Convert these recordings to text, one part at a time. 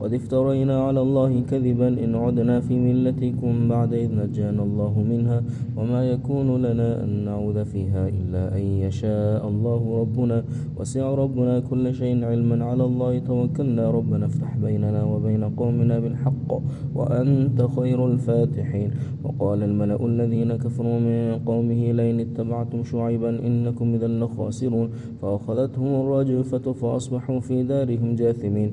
قد افترينا على الله كذبا إن عدنا في ملتكم بعد إذ نجانا الله منها وما يكون لنا أن نعود فيها إلا أن يشاء الله ربنا. وسع ربنا كل شيء علما على الله. توكلنا ربنا افتح بيننا وبين قومنا بالحق وأنت خير الفاتحين. وقال الملأ الذين كفروا من قومه لئن اتبعتم شعيبا إنكم إذا لخاسرون. فأخذتهم الرجفة فأصبحوا في دارهم جاثمين.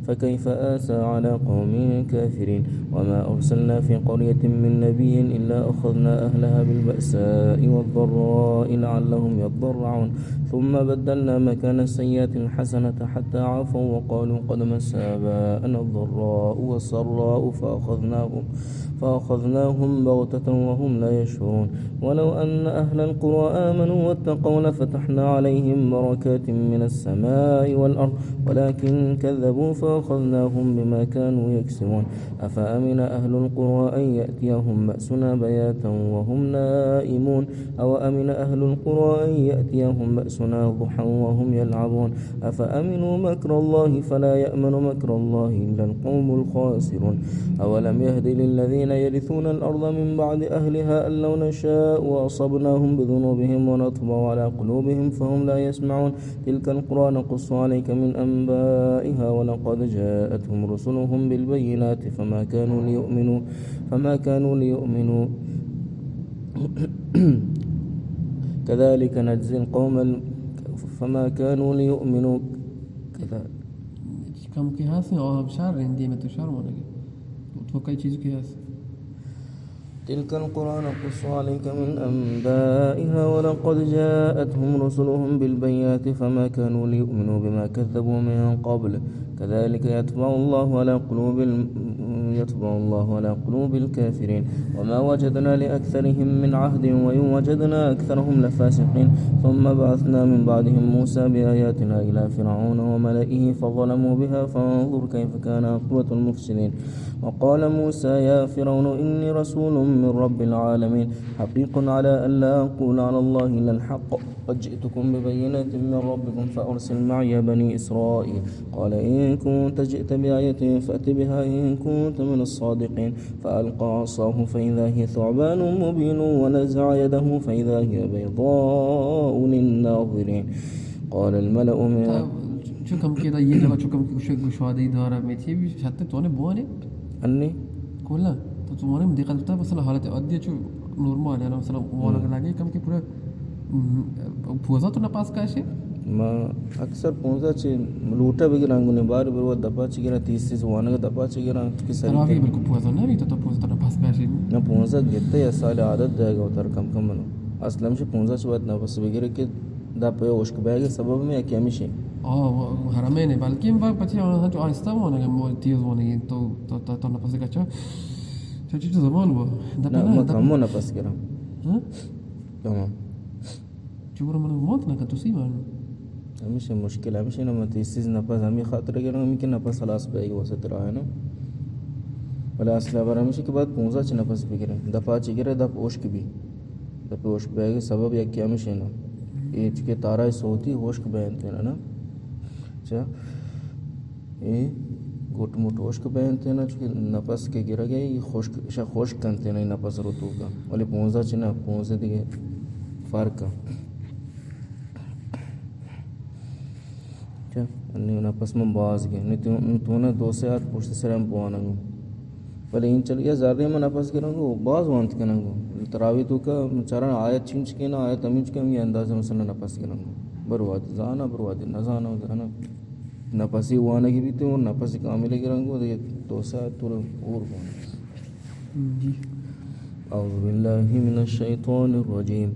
فكيف آسى على قوم كافرين؟ وما أرسلنا في قرية من نبي إلا أخذنا أهلها بالبأساء والضراء لعلهم يضرعون. ثم بدلنا مكان السيئات الحسنة حتى عافوا وقالوا قد مس آباءنا الضراء والسراء فأخذناهم فأخذناهم بغتة وهم لا يشعرون. ولو أن أهل القرى آمنوا واتقوا لفتحنا عليهم بركات من السماء والأرض ولكن كذبوا فأخذناهم بما كانوا يكسبون. أفأمن أهل القرى أن يأتيهم بأسنا بياتا وهم نائمون؟ أو أمن أهل القرى أن يأتيهم بأسنا ضحى وهم يلعبون؟ أفأمنوا مكر الله فلا يأمن مكر الله إلا القوم الخاسرون؟ أولم يهد للذين يرثون الأرض من بعد أهلها أن لو نشاء وأصبناهم بذنوبهم ونطبع على قلوبهم فهم لا يسمعون. تلك القرى نقص عليك من أنبائها ولقد وقد جاءتهم رسلهم بالبينات فما كانوا ليؤمنوا فما كانوا ليؤمنوا. كذلك نجزي القوم فما كانوا ليؤمنوا. كذلك. كم کی هستین آها بشر رندی تو چیز تلك القرآن نقص عليك من أنبائها ولقد جاءتهم رسلهم بالبينات فما كانوا ليؤمنوا بما كذبوا من قبل. كذلك يطبع الله على قلوب يطبع الله على قلوب الكافرين. وما وجدنا لأكثرهم من عهد وإن وجدنا أكثرهم لفاسقين. ثم بعثنا من بعدهم موسى بآياتنا إلى فرعون وملئه فظلموا بها. فانظر كيف كان عقبة المفسدين. وقال موسى يا فرعون إني رسول من رب العالمين. حقيق على أن لا أقول على الله إلا الحق. قد جئتكم ببينة من ربكم فأرسل معي بني إسرائيل. قال إن كنت جئت بآية فأت بها إن كنت من الصادقين. فألقى عصاه فإذا هي ثعبان مبين ونزع يده فإذا هي بيضاء للناظرين. قال الملأ من طيب، چون کم که یه جگہ چون کم که گشادهی داره میتی شدت توانه بوانه آنی؟ کلا. تو توانه مدقت بتا مثلا حالت عادیه چون نورمال مثلا والا لگه کم که پورا پوزا تو نپاس کاشے ما اکثر پوزا چی ملوٹا بھی گران گنے بار بار وہ دپا چی گران تیس تیس وانا گا دپا چی گران کی ساری تراوی بلکو پوزا نہ بھی تو تو پونزا تو نپاس کاشے نا پوزا گتے یا سال عادت جائے گا اتر کم کم منو۔ اسلام سے پوزا چی بات نپاس بھی بگیرے کہ دا پہ اوشک بہ گے سبب میں کہ ہمیشہ شے حرمے نے بلکہ میں پچھے اور جو آہستہ ہونے گے تیز ہونے گے تو تو تو, تو نہ پس زمان وہ دا نہ کم نہ ہاں؟ تمام චූර මන මෝතනක තුසීමන් ہمیشہ مشکل ہے ہمیشہ نہ متیسز نفس ہمیں خاطر کہ ہمیں کہ نفس خلاص پہ گی وسط رہا ہے نا اصل اصلا بر ہمیشہ کے بعد پونزا چھ نفس بھی گرے دفعہ چھ گرے دف اوش کی بھی دف اوش پہ گی سبب یا کہ ہمیشہ نا یہ چکے تارا سوتی ہوش کے بہن تھے نا اچھا یہ گٹ مٹ خشک پہنتے نا چونکہ نفس کے گرا گیا یہ خشک شا خشک کنتے نا نفس رتو کا ولی پونزا چنا پونزے دیگه فرق کا نپسم بازگے تون دوسات پشت سرم پوانگو پہلے ان چلیے زارے میں نفس نپس کرنگو باز وانت کرنگو تراوی تو کا چارن آیت چھنچ کے نا آیت تمیج کے ہم یہ اندازہ مسلم نپس کرنگو برواد زانا برواد نہ زانا زانا نپسی وانا کی بھی تو نفسی کاملے کرنگو تو یہ دوسا تور اور پوانگو جی اعوذ باللہ من الشیطان الرجیم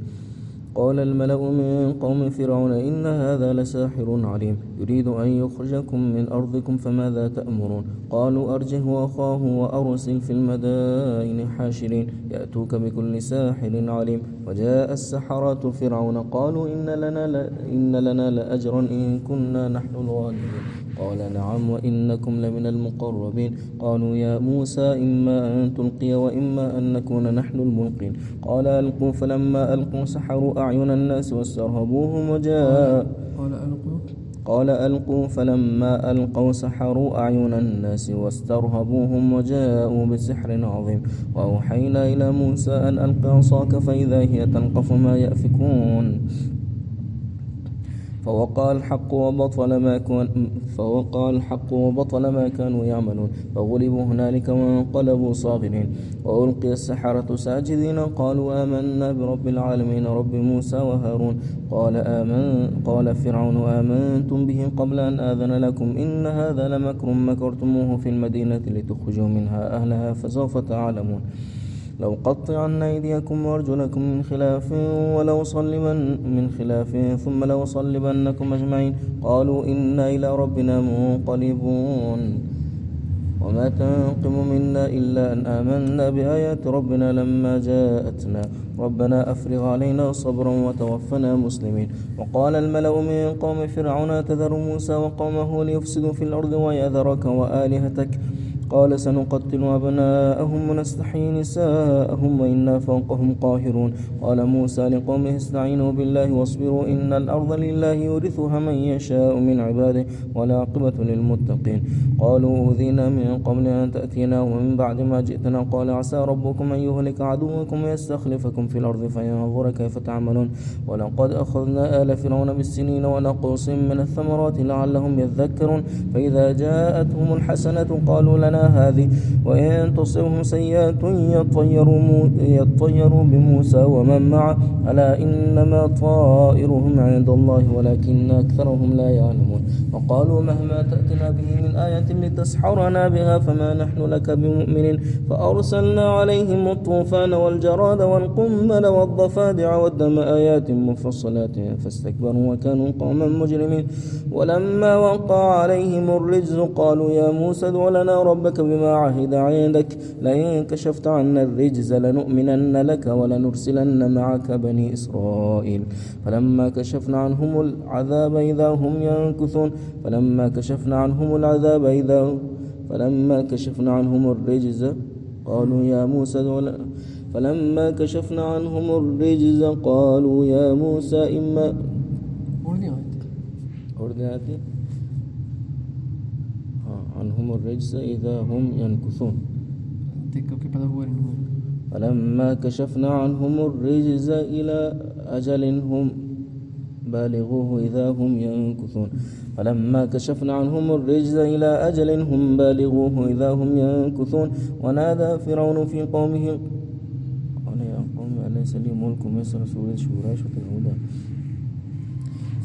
قال الملأ من قوم فرعون إن هذا لساحر عليم. يريد أن يخرجكم من أرضكم فماذا تأمرون؟ قالوا أرجه وأخاه وأرسل في المدائن حاشرين. يأتوك بكل ساحر عليم. وجاء السحرة فرعون. قالوا إن لنا, ل... إن لنا لأجرا إن كنا نحن الغالبين قال نعم وإنكم لمن المقربين. قالوا يا موسى إما أن تلقي وإما أن نكون نحن الملقين. قال ألقوا فلما ألقوا سحروا أعين الناس واسترهبوهم وجاء. قال ألقوا. قال ألقوا فلما ألقوا سحروا أعين الناس واسترهبوهم وجاءوا بسحر عظيم. وأوحينا إلى موسى أن ألق عصاك فإذا هي تلقف ما يأفكون. فوقع الحق وبطل ما كان فوقع الحق وبطل ما كانوا يعملون. فغلبوا هنالك وانقلبوا صاغرين. وألقي السحرة ساجدين قالوا آمنا برب العالمين رب موسى وهارون. قال آمن قال فرعون آمنتم به قبل أن آذن لكم. إن هذا لمكر مكرتموه في المدينة لتخرجوا منها أهلها فسوف تعلمون. لو قطعن أيديكم وأرجلكم من خلاف ولو صلبن من خلاف ثم لو صلبنكم أجمعين. قالوا إنا إلى ربنا منقلبون. وما تنقم منا إلا أن آمنا بآيات ربنا لما جاءتنا. ربنا أفرغ علينا صبرا وتوفنا مسلمين. وقال الملأ من قوم فرعون تذر موسى وقومه ليفسدوا في الأرض ويذرك وآلهتك؟ قال سنقتل أبناءهم ونستحيي نساءهم وإنا فوقهم قاهرون. قال موسى لقومه استعينوا بالله واصبروا إن الأرض لله يورثها من يشاء من عباده والعاقبة للمتقين. قالوا أوذينا من قبل أن تأتينا ومن بعد ما جئتنا. قال عسى ربكم أن يهلك عدوكم ويستخلفكم في الأرض فينظر كيف تعملون. ولقد أخذنا آل فرعون بالسنين ونقص من الثمرات لعلهم يذكرون. فإذا جاءتهم الحسنة قالوا لنا هذه وإن تصبهم سيئات يطيروا, يطيروا بموسى ومن معه. ألا إنما طائرهم عند الله ولكن أكثرهم لا يعلمون. وقالوا مهما تأتنا به من آية لتسحرنا بها فما نحن لك بمؤمنين. فأرسلنا عليهم الطوفان والجراد والقمل والضفادع والدم آيات مفصلات فاستكبروا وكانوا قوما مجرمين. ولما وقع عليهم الرجز قالوا يا موسى ادع لنا ربك بما عهد عندك. لئن كشفت عنا الرجز لنؤمنن لك ولنرسلن معك بني إسرائيل. فلما كشفنا عنهم العذاب إذا هم ينكثون. فلما كشفنا عنهم العذاب إذا فلما كشفنا عنهم الرجز. قالوا يا موسى فلما كشفنا عنهم الرجز قالوا يا موسى إما أردي عنهم الرجز إذا هم ينكثون. فلما كشفنا عنهم الرجز إلى أجل هم بالغوه إذا هم ينكثون. فلما كشفنا عنهم الرجز إلى أجل هم بالغوه إذا هم ينكثون. ونادى فرعون في قومه قال يا قوم أليس لي ملك مصر سورة شورى شتى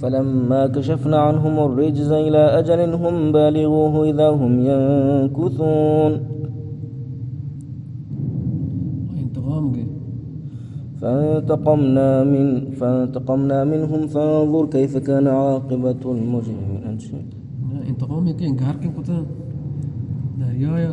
فلما كشفنا عنهم الرجز إلى أجل هم بالغوه إذا هم ينكثون. فانتقمنا من فانتقمنا منهم فانظر كيف كان عاقبة المجرمين. انتقام يمكن انقهار كنت دريايا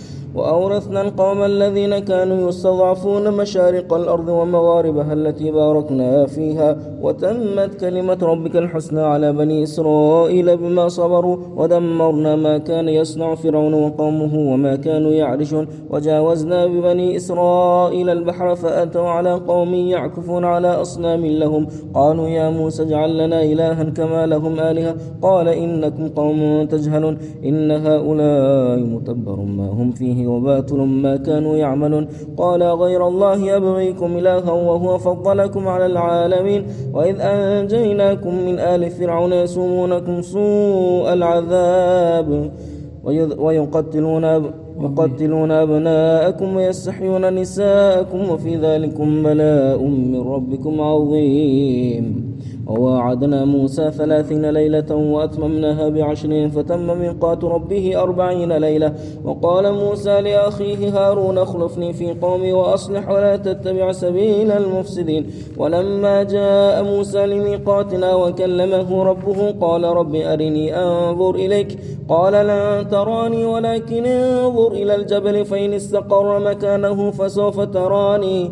وأورثنا القوم الذين كانوا يستضعفون مشارق الأرض ومغاربها التي باركنا فيها وتمت كلمة ربك الحسنى على بني إسرائيل بما صبروا ودمرنا ما كان يصنع فرعون وقومه وما كانوا يعرشون. وجاوزنا ببني إسرائيل البحر فأتوا على قوم يعكفون على أصنام لهم. قالوا يا موسى اجعل لنا إلها كما لهم آلهة. قال إنكم قوم تجهلون. إن هؤلاء متبر ما هم فيه وباطل ما كانوا يعملون. قال غير الله أبغيكم إلها وهو فضلكم على العالمين. وإذ أنجيناكم من آل فرعون يسومونكم سوء العذاب. ويقتلون يقتلون أبناءكم ويستحيون نساءكم. وفي ذلكم بلاء من ربكم عظيم. وواعدنا موسى ثلاثين ليلة وأتممناها بعشر فتم ميقات ربه أربعين ليلة. وقال موسى لأخيه هارون اخلفني في قومي وأصلح ولا تتبع سبيل المفسدين. ولما جاء موسى لميقاتنا وكلمه ربه قال رب أرني أنظر إليك. قال لن تراني ولكن انظر إلى الجبل فإن استقر مكانه فسوف تراني.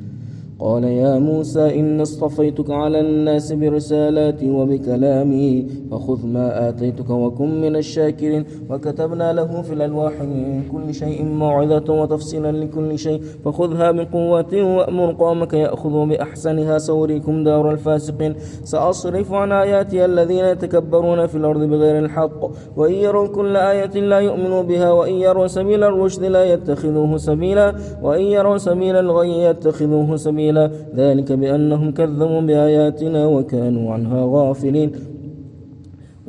قال يا موسى إن اصطفيتك على الناس برسالاتي وبكلامي فخذ ما آتيتك وكن من الشاكرين وكتبنا له في الألواح من كل شيء موعظة وتفصيلا لكل شيء فخذها بقوة وأمر قومك يأخذوا بأحسنها سوريكم دار الفاسقين سأصرف عن آياتي الذين يتكبرون في الأرض بغير الحق وإن يروا كل آية لا يؤمنوا بها وإن يروا سبيل الرشد لا يتخذوه سبيلا وإن يروا سبيل الغي يتخذوه سبيلا ذلك بأنهم كذبوا بآياتنا وكانوا عنها غافلين.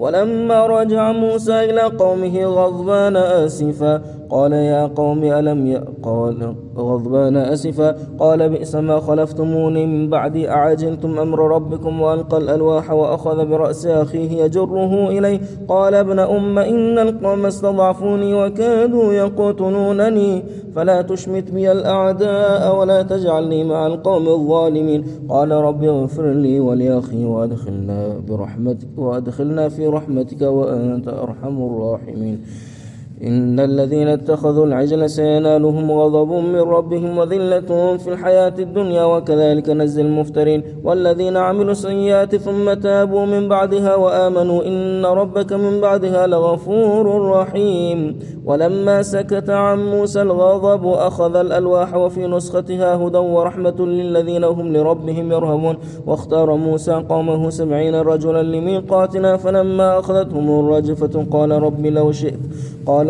ولما رجع موسى إلى قومه غضبان آسفا قال يا قوم ألم ي... قال غضبان أسفا؟ قال بئس ما خلفتموني من بعد أعجلتم أمر ربكم وألقى الألواح وأخذ برأس أخيه يجره إليه. قال ابن أم إن القوم استضعفوني وكادوا يقتلونني فلا تشمت بي الأعداء ولا تجعلني مع القوم الظالمين. قال رب اغفر لي ولأخي وأدخلنا برحمتك وأدخلنا في رحمتك وأنت أرحم الراحمين. إن الذين اتخذوا العجل سينالهم غضب من ربهم وذلة في الحياة الدنيا وكذلك نزل المفترين والذين عملوا السيئات ثم تابوا من بعدها وآمنوا إن ربك من بعدها لغفور رحيم ولما سكت عن موسى الغضب أخذ الألواح وفي نسختها هدى ورحمة للذين هم لربهم يرهبون واختار موسى قومه سبعين رجلا لميقاتنا فلما أخذتهم الرجفة قال رب لو شئت قال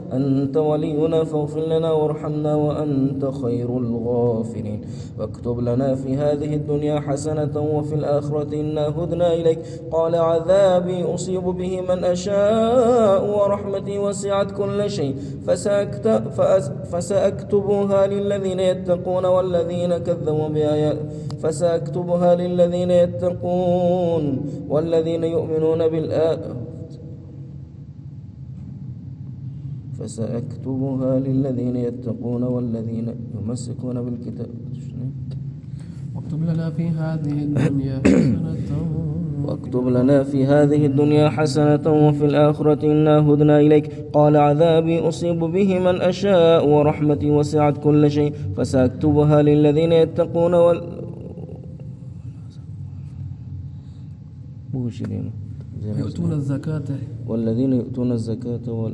أنت ولينا فاغفر لنا وارحمنا وأنت خير الغافرين. واكتب لنا في هذه الدنيا حسنة وفي الآخرة إنا هدنا إليك. قال عذابي أصيب به من أشاء ورحمتي وسعت كل شيء. فسأكتبها للذين يتقون والذين كذبوا بآيات فسأكتبها للذين يتقون والذين يؤمنون بالآيات فسأكتبها للذين يتقون والذين يمسكون بالكتاب. واكتب لنا في هذه الدنيا حسنة. واكتب لنا في هذه الدنيا حسنة وفي الآخرة إنا هدنا إليك. قال عذابي أصيب به من أشاء ورحمتي وسعت كل شيء. فسأكتبها للذين يتقون وال يؤتون الزكاة. والذين يؤتون الزكاة وال...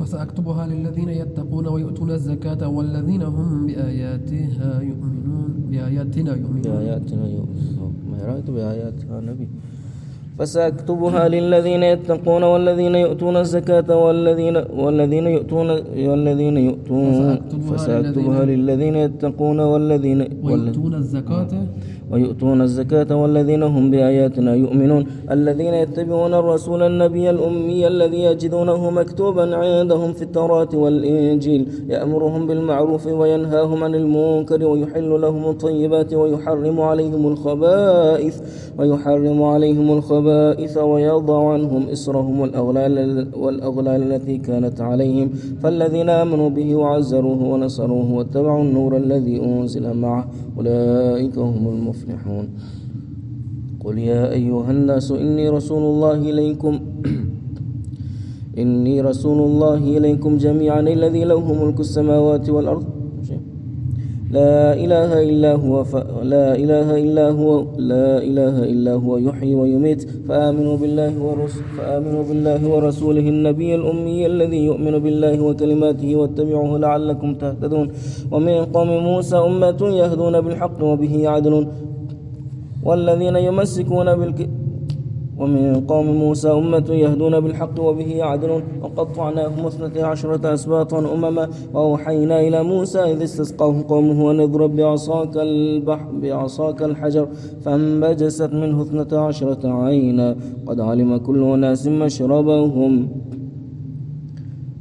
فسأكتبها للذين يتقون ويؤتون الزكاة والذين هم بآياتها يؤمنون. بآياتنا يؤمنون. بآياتنا يؤمنون. ما رأيت بآياتها نبي. فسأكتبها للذين يتقون والذين يؤتون الزكاة والذين والذين يؤتون والذين يؤتون. فسأكتبها للذين يتقون والذين والذين ويؤتون الزكاة. ويؤتون الزكاة والذين هم بآياتنا يؤمنون. الذين يتبعون الرسول النبي الأمي الذي يجدونه مكتوبا عندهم في التوراة والإنجيل. يأمرهم بالمعروف وينهاهم عن المنكر ويحل لهم الطيبات ويحرم عليهم الخبائث ويحرم عليهم الخبائث ويضع عنهم إصرهم والأغلال, والأغلال التي كانت عليهم. فالذين آمنوا به وعزروه ونصروه واتبعوا النور الذي أنزل معه أولئك هم المفلحون. قل يا أيها الناس إني رسول الله إليكم. إني رسول الله إليكم جميعا الذي له ملك السماوات والأرض. لا إله إلا هو ف... لا إله إلا هو لا إله إلا هو يحيي ويميت. فآمنوا بالله ورس... فآمنوا بالله ورسوله النبي الأمي الذي يؤمن بالله وكلماته واتبعوه لعلكم تهتدون. ومن قوم موسى أمة يهدون بالحق وبه يعدلون. والذين يمسكون بالك ومن قوم موسى أمة يهدون بالحق وبه يعدلون. وقطعناهم اثنتي عشرة أسباطا أمما. وأوحينا إلى موسى إذ استسقاه قومه أن اضرب بعصاك البحر بعصاك الحجر. فانبجست منه اثنتا عشرة عينا. قد علم كل أناس مشربهم.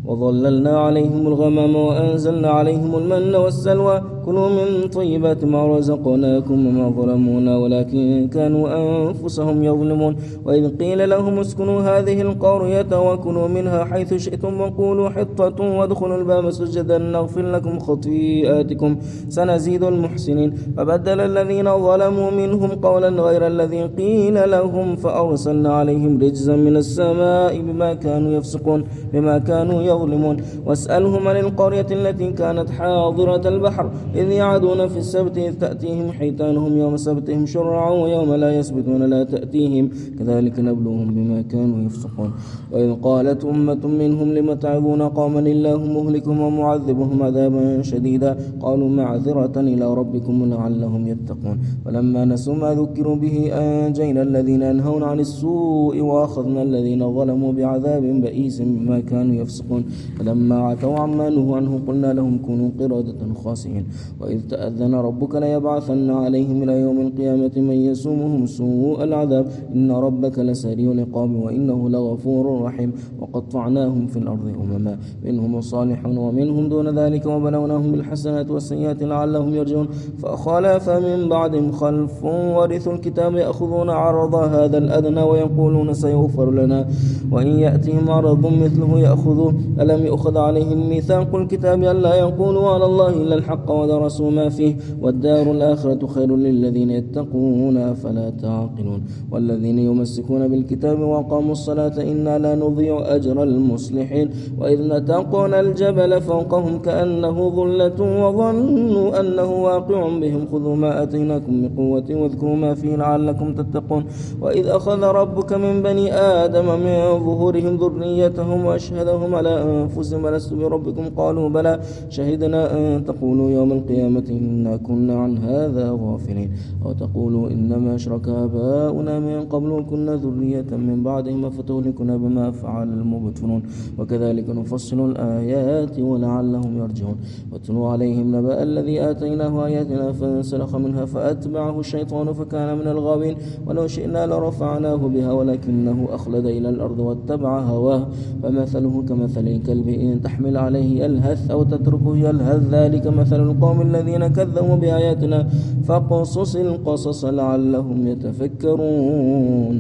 وظللنا عليهم الغمام وأنزلنا عليهم المن والسلوى. كلوا من طيبات ما رزقناكم وما ظلمونا ولكن كانوا أنفسهم يظلمون. وإذ قيل لهم اسكنوا هذه القرية وكلوا منها حيث شئتم وقولوا حطة وادخلوا الباب سجدا نغفر لكم خطيئاتكم. سنزيد المحسنين. فبدل الذين ظلموا منهم قولا غير الذي قيل لهم فأرسلنا عليهم رجزا من السماء بما كانوا يفسقون بما كانوا يظلمون. واسألهم عن القرية التي كانت حاضرة البحر. إذ يعدون في السبت إذ تأتيهم حيتانهم يوم سبتهم شرعا ويوم لا يسبتون لا تأتيهم. كذلك نبلوهم بما كانوا يفسقون. وإذ قالت أمة منهم لم تعظون قوما الله مهلكهم ومعذبهم عذابا شديدا. قالوا معذرة إلى ربكم لعلهم يتقون. فلما نسوا ما ذكروا به أنجينا الذين ينهون عن السوء وأخذنا الذين ظلموا بعذاب بئيس بما كانوا يفسقون. فلما عتوا عما نهوا عنه قلنا لهم كونوا قردة خاسئين. وإذ تأذن ربك ليبعثن عليهم إلى يوم القيامة من يسومهم سوء العذاب. إن ربك لسريع العقاب وإنه لغفور رحيم. وقطعناهم في الأرض أمما. منهم الصالحون ومنهم دون ذلك وبلوناهم بالحسنات والسيئات لعلهم يرجعون. فخلف من بعدهم خلف ورثوا الكتاب يأخذون عرض هذا الأدنى ويقولون سيغفر لنا. وإن يأتهم عرض مثله يأخذوا ألم يؤخذ عليهم ميثاق الكتاب ألا يقولوا على الله إلا الحق ودرسوا ما فيه والدار الآخرة خير للذين يتقون أفلا تعقلون. والذين يمسكون بالكتاب وقاموا الصلاة إنا لا نضيع أجر المصلحين. وإذ نتقنا الجبل فوقهم كأنه ظلة وظنوا أنه واقع بهم. خذوا ما أتيناكم بقوة واذكروا ما فيه لعلكم تتقون. وإذ أخذ ربك من بني آدم من ظهورهم ذريتهم وأشهدهم على أنفسهم. ألست بربكم؟ قالوا بلى. شهدنا أن تقولوا يوم القيامة إنا كنا عن هذا غافلين. أو تقولوا إنما أشرك آباؤنا من قبل وكنا ذرية من بعدهم فتهلكنا بما فعل المبتلون. وكذلك نفصل الآيات ولعلهم يرجعون. واتلوا عليهم نبأ الذي آتيناه آياتنا فانسلخ منها فأتبعه الشيطان فكان من الغاوين. ولو شئنا لرفعناه بها ولكنه أخلد إلى الأرض واتبع هواه. فمثله كمثل الكلب إن تحمل عليه يلهث أو تتركه يلهث ذلك مثل القوم الذين كذبوا بآياتنا فاقصص القصص لعلهم يتفكرون.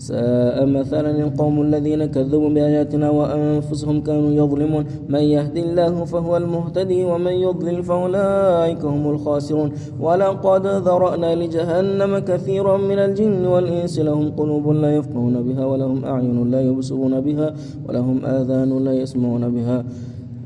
ساء مثلا القوم الذين كذبوا بآياتنا وأنفسهم كانوا يظلمون. من يهد الله فهو المهتدي ومن يضلل فأولئك هم الخاسرون. ولقد ذرأنا لجهنم كثيرا من الجن والإنس لهم قلوب لا يفقهون بها ولهم أعين لا يبصرون بها ولهم آذان لا يسمعون بها.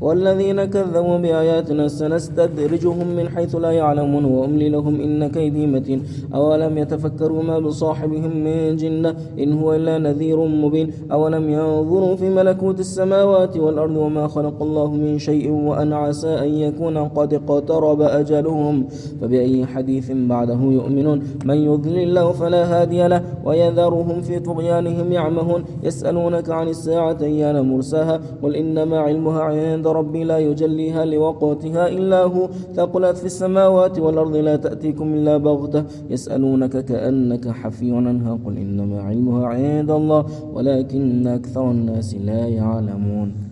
والذين كذبوا بآياتنا سنستدرجهم من حيث لا يعلمون وأملي لهم إن كيدي متين. أولم يتفكروا ما بصاحبهم من جنة؟ إن هو إلا نذير مبين. أولم ينظروا في ملكوت السماوات والأرض وما خلق الله من شيء وأن عسى أن يكون قد اقترب أجلهم؟ فبأي حديث بعده يؤمنون؟ من يضلل الله فلا هادي له ويذرهم في طغيانهم يعمهون. يسألونك عن الساعة أيان مرساها؟ قل إنما علمها عند ربي لا يجليها لوقتها إلا هو. ثقلت في السماوات والأرض لا تأتيكم إلا بغتة. يسألونك كأنك حفي عنها. قل إنما علمها عند الله ولكن أكثر الناس لا يعلمون.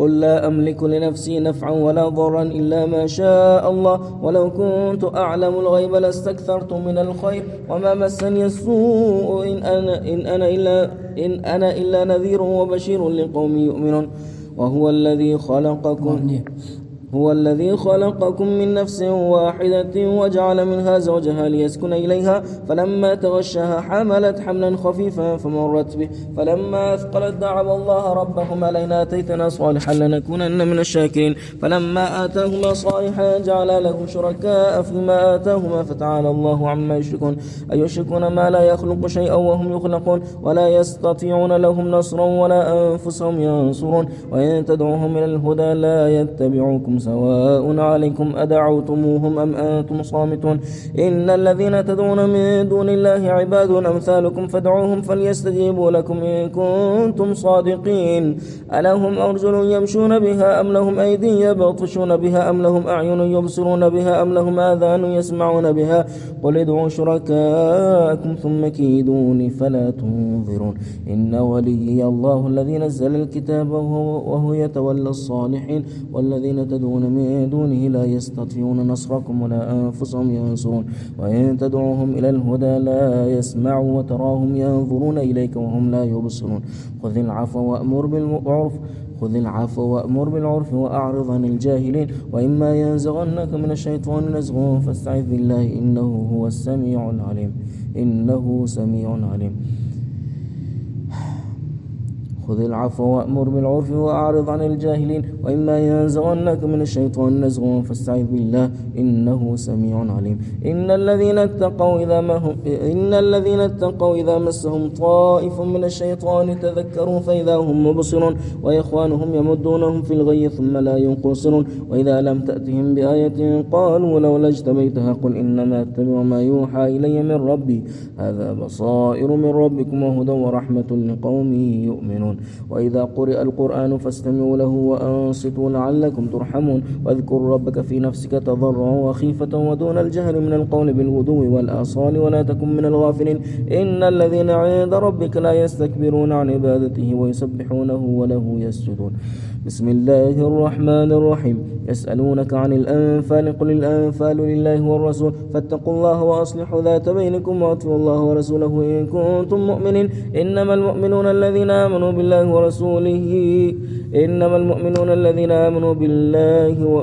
قل لا أملك لنفسي نفعا ولا ضرا إلا ما شاء الله. ولو كنت أعلم الغيب لاستكثرت من الخير. وما مسني السوء إن أنا, إن أنا, إلا, إن أنا إلا نذير وبشير لقوم يؤمنون. وهو الذي خلقكم هو الذي خلقكم من نفس واحدة وجعل منها زوجها ليسكن إليها فلما تغشها حملت حملا خفيفا فمرت به. فلما أثقلت دعوا الله ربهما لئن آتيتنا صالحا لنكونن من الشاكرين. فلما آتاهما صالحا جعل له شركاء فيما آتاهما فتعالى الله عما يشركون. أيشركون ما لا يخلق شيئا وهم يخلقون؟ ولا يستطيعون لهم نصرا ولا أنفسهم ينصرون. وإن تدعوهم إلى الهدى لا يتبعوكم سواء عليكم أدعوتموهم أم أنتم صامتون. إن الذين تدعون من دون الله عباد أمثالكم فادعوهم فليستجيبوا لكم إن كنتم صادقين. ألهم أرجل يمشون بها أم لهم أيدي يبطشون بها أم لهم أعين يبصرون بها أم لهم آذان يسمعون بها؟ قل ادعوا شركاءكم ثم كيدوني فلا تنظرون. إن وليي الله الذي نزل الكتاب وهو يتولى الصالحين والذين تدعون تدعون من دونه لا يستطيعون نصركم ولا أنفسهم ينصرون. وإن تدعوهم إلى الهدى لا يسمعوا وتراهم ينظرون إليك وهم لا يبصرون. خذ العفو وأمر بالعرف خذ العفو وأمر بالعرف وأعرض عن الجاهلين. وإما ينزغنك من الشيطان نزغ فاستعذ بالله إنه هو السميع العليم. إنه سميع عليم. خذ العفو وأمر بالعرف وأعرض عن الجاهلين وإما ينزغنك من الشيطان نزغ فاستعذ بالله إنه سميع عليم. إن الذين اتقوا إذا ما هم إن الذين اتقوا إذا مسهم طائف من الشيطان تذكروا فإذا هم مبصرون وإخوانهم يمدونهم في الغي ثم لا ينقصرون. وإذا لم تأتهم بآية قالوا لولا اجتبيتها قل إنما اتبع ما يوحى إلي من ربي. هذا بصائر من ربكم وهدى ورحمة لقوم يؤمنون. وإذا قرئ القرآن فاستمعوا له وأنصتوا لعلكم ترحمون واذكر ربك في نفسك تضرعا وخيفة ودون الجهر من القول بالغدو والآصال ولا تكن من الغافلين. إن الذين عند ربك لا يستكبرون عن عبادته ويسبحونه وله يسجدون. بسم الله الرحمن الرحيم. يسألونك عن الأنفال قل الأنفال لله والرسول. فاتقوا الله وأصلحوا ذات بينكم وأطفوا الله ورسوله إن كنتم مؤمنين. إنما المؤمنون الذين آمنوا بالله ورسوله إنما المؤمنون الذين آمنوا بالله و...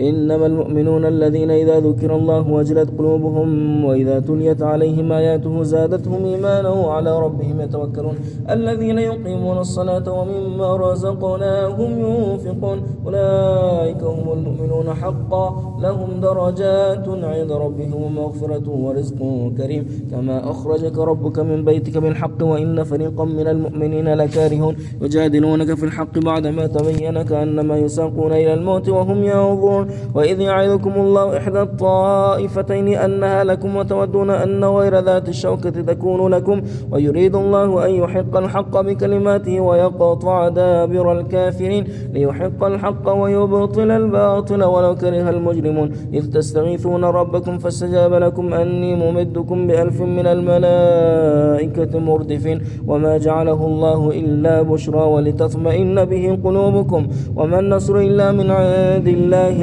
إنما المؤمنون الذين إذا ذكر الله وجلت قلوبهم وإذا تليت عليهم آياته زادتهم إيمانا وعلى ربهم يتوكلون. الذين يقيمون الصلاة ومما رزقناهم ينفقون. أولئك هم المؤمنون حقا. لهم درجات عند ربهم ومغفرة ورزق كريم. كما أخرجك ربك من بيتك بالحق وإن فريقا من المؤمنين لكارهون. يجادلونك في الحق بعدما تبين كأنما يساقون إلى الموت وهم ينظرون. وإذ يعظكم الله إحدى الطائفتين أنها لكم وتودون أن غير ذات الشوكة تكون لكم ويريد الله أن يحق الحق بكلماته ويقطع دابر الكافرين ليحق الحق ويبطل الباطل ولو كره المجرمون. إذ تستغيثون ربكم فاستجاب لكم أني ممدكم بألف من الملائكة مردفين. وما جعله الله إلا بشرى ولتطمئن به قلوبكم وما النصر إلا من عند الله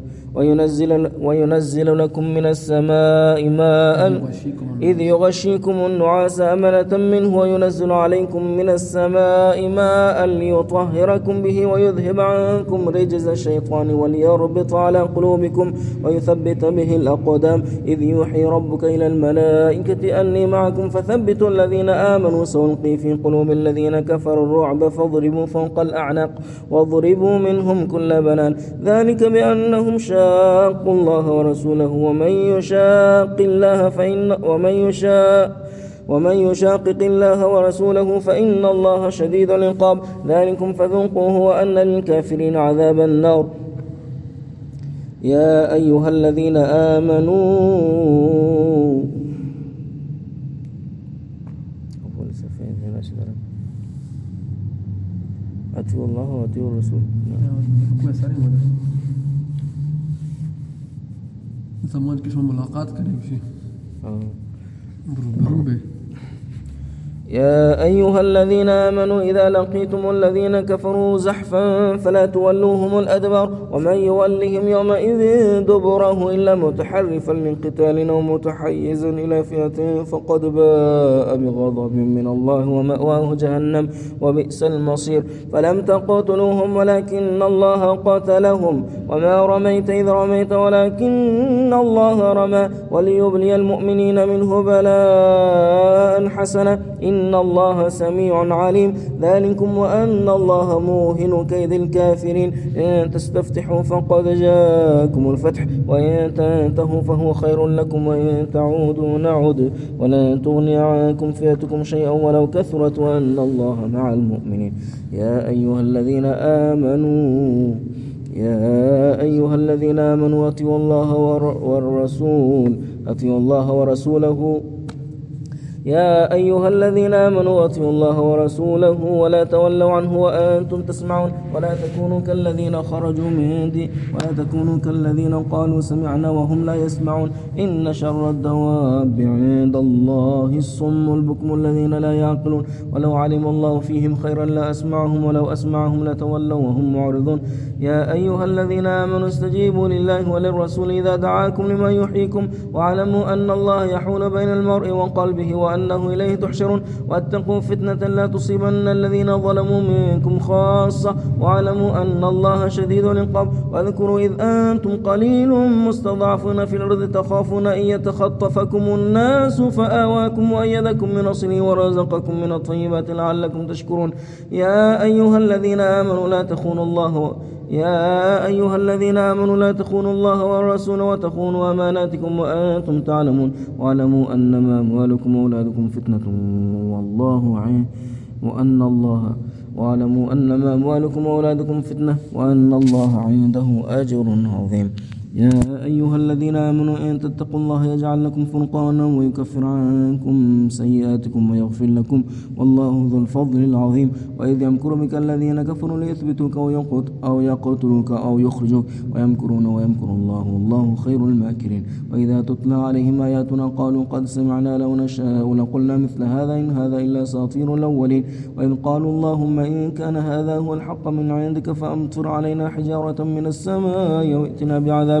وينزل, وينزل لكم من السماء ماء إذ يغشيكم النعاس. أمنة منه وينزل عليكم من السماء ماء ليطهركم به ويذهب عنكم رجز الشيطان وليربط على قلوبكم ويثبت به الأقدام. إذ يوحي ربك إلى الملائكة أني معكم فثبتوا الذين آمنوا سألقي في قلوب الذين كفروا الرعب فاضربوا فوق الأعناق واضربوا منهم كل بنان. ذلك بأنهم شاءوا يشاق الله ورسوله ومن يشاق الله فإن ومن يشاق ومن يشاقق الله ورسوله فإن الله شديد العقاب. ذلكم فذوقوه وأن للكافرين عذاب النار. يا أيها الذين آمنوا أتوا الله وأتوا الرسول. زمان که شما ملاقات کرده بشی آه. برو به يا أيها الذين آمنوا إذا لقيتم الذين كفروا زحفا فلا تولوهم الأدبر ومن يولهم يومئذ دبره إلا متحرفا لقتال أو متحيزا إلى فئة فقد باء بغضب من الله ومأواه جهنم وبئس المصير. فلم تقتلوهم ولكن الله قتلهم وما رميت إذ رميت ولكن الله رمى. وليبلي المؤمنين منه بلاء حسنا. إن الله سميع عليم. ذلكم وأن الله موهن كيد الكافرين. إن تستفتحوا فقد جاءكم الفتح. وإن تنتهوا فهو خير لكم. وإن تعودوا نعد. ولا تغني عنكم فئتكم شيئا ولو كثرت وأن الله مع المؤمنين. يا أيها الذين آمنوا يا أيها الذين آمنوا أطيعوا الله والرسول أطيعوا الله ورسوله. يا أيها الذين آمنوا أطيعوا الله ورسوله ولا تولوا عنه وأنتم تسمعون ولا تكونوا كالذين خرجوا من دي ولا تكونوا كالذين قالوا سمعنا وهم لا يسمعون. إن شر الدواب عند الله الصم البكم الذين لا يعقلون. ولو علم الله فيهم خيرا لأسمعهم ولو أسمعهم لتولوا وهم معرضون. يا أيها الذين آمنوا استجيبوا لله وللرسول إذا دعاكم لما يحييكم. واعلموا أن الله يحول بين المرء وقلبه وأنه إليه تحشرون واتقوا فتنة لا تصيبن الذين ظلموا منكم خاصة واعلموا أن الله شديد العقاب واذكروا إذ أنتم قليل مستضعفون في الأرض تخافون أن يتخطفكم الناس فآواكم وأيدكم بنصره ورزقكم من الطيبات لعلكم تشكرون يا أيها الذين آمنوا لا تخونوا الله يا أيها الذين آمنوا لا تخونوا الله والرسول وتخونوا أماناتكم وأنتم تعلمون واعلموا أنما أموالكم وأولادكم فتنة والله عين وأن الله واعلموا أنما أموالكم وأولادكم فتنة وأن الله عنده أجر عظيم. يا أيها الذين آمنوا إن تتقوا الله يجعل لكم فرقانا ويكفر عنكم سيئاتكم ويغفر لكم والله ذو الفضل العظيم. وإذ يمكر بك الذين كفروا ليثبتوك أو يقت أو يقتلوك أو يخرجوك ويمكرون ويمكر الله والله خير الماكرين. وإذا تتلى عليهم آياتنا قالوا قد سمعنا لو نشاء لقلنا مثل هذا إن هذا إلا أساطير الأولين. وإذ قالوا اللهم إن كان هذا هو الحق من عندك فأمطر علينا حجارة من السماء وائتنا بعذاب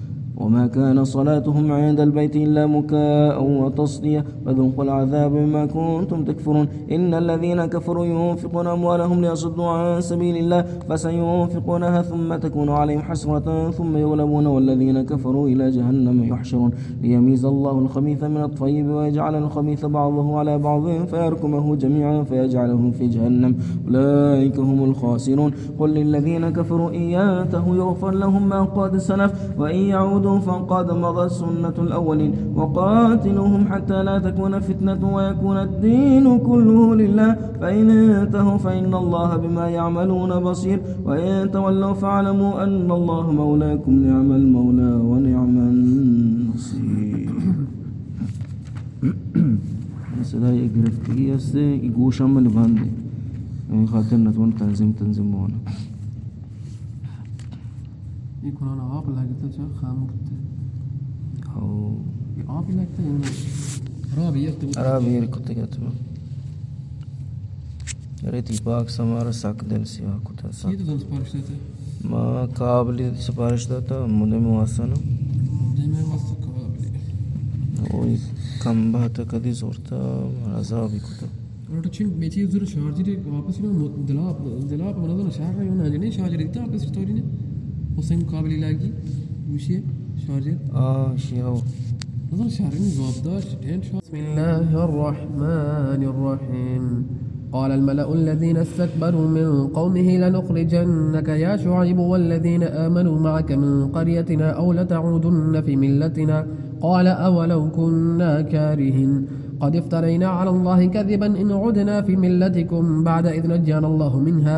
وما كان صلاتهم عند البيت إلا مكاء وتصدية. فذوقوا العذاب بما كنتم تكفرون. إن الذين كفروا ينفقون أموالهم ليصدوا عن سبيل الله فسينفقونها ثم تكون عليهم حسرة ثم يغلبون. والذين كفروا إلى جهنم يحشرون. ليميز الله الخبيث من الطيب ويجعل الخبيث بعضه على بعض فيركمه جميعا فيجعله في جهنم. أولئك هم الخاسرون. قل للذين كفروا إن ينتهوا يغفر لهم ما قد سلف وإن يعودوا فقد مضت سنة الأولين. وقاتلوهم حتى لا تكون فتنة ويكون الدين كله لله. فإن انتهوا فإن الله بما يعملون بصير. وإن تولوا فاعلموا أن الله مولاكم. نعم المولى ونعم النصير. صدای گرفتگی ای گوشم ولی بنده خاطر نتوان تنظیم تنظیم એ કોનાનો આપ લાગતો છે ખામુક્ત أو عاب લાગતો એનો رابي يكتب عربي يكتب كتب يا ريت باغ سمار ساكدن سيوا كتا سا یہ تو سپارش دیتا ما قابل سپارش دیتا مدم واسن مدم واسن قابل أو کم با تا کدی زورتا عذابی کتا. اور چین میچی زور شارجی واپس دلا دلا بنا دنا شارجی ہونا جنے شارجی دیتا اپ اس توری نے حسين قابل يلاقي وشي شارجر آه شي هو نظر شهرين جواب داش بسم الله الرحمن الرحيم قال الملأ الذين استكبروا من قومه لنخرجنك يا شعيب والذين آمنوا معك من قريتنا أو لتعودن في ملتنا. قال أولو كنا كارهين. قد افترينا على الله كذبا إن عدنا في ملتكم بعد إذ نجانا الله منها.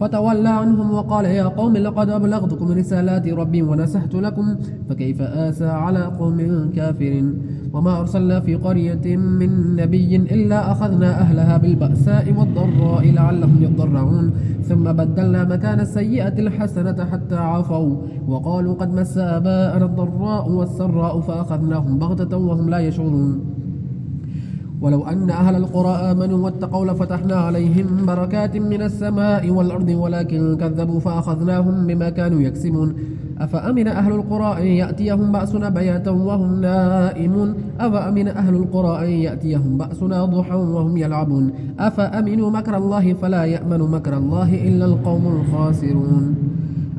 فتولى عنهم وقال يا قوم لقد أبلغتكم رسالات ربي ونسحت لكم فكيف آسى على قوم كافر وما أرسلنا في قرية من نبي إلا أخذنا أهلها بالبأساء والضراء لعلهم يضرعون. ثم بدلنا مكان السيئة الحسنة حتى عفوا وقالوا قد مس آباءنا الضراء والسراء فأخذناهم بغتة وهم لا يشعرون. ولو أن أهل القرى آمنوا واتقوا لفتحنا عليهم بركات من السماء والأرض ولكن كذبوا فأخذناهم بما كانوا يكسبون. أفأمن أهل القرى أن يأتيهم بأسنا بياتا وهم نائمون؟ أفأمن أهل القرى أن يأتيهم بأسنا ضحى وهم يلعبون؟ أفأمنوا مكر الله فلا يأمن مكر الله إلا القوم الخاسرون.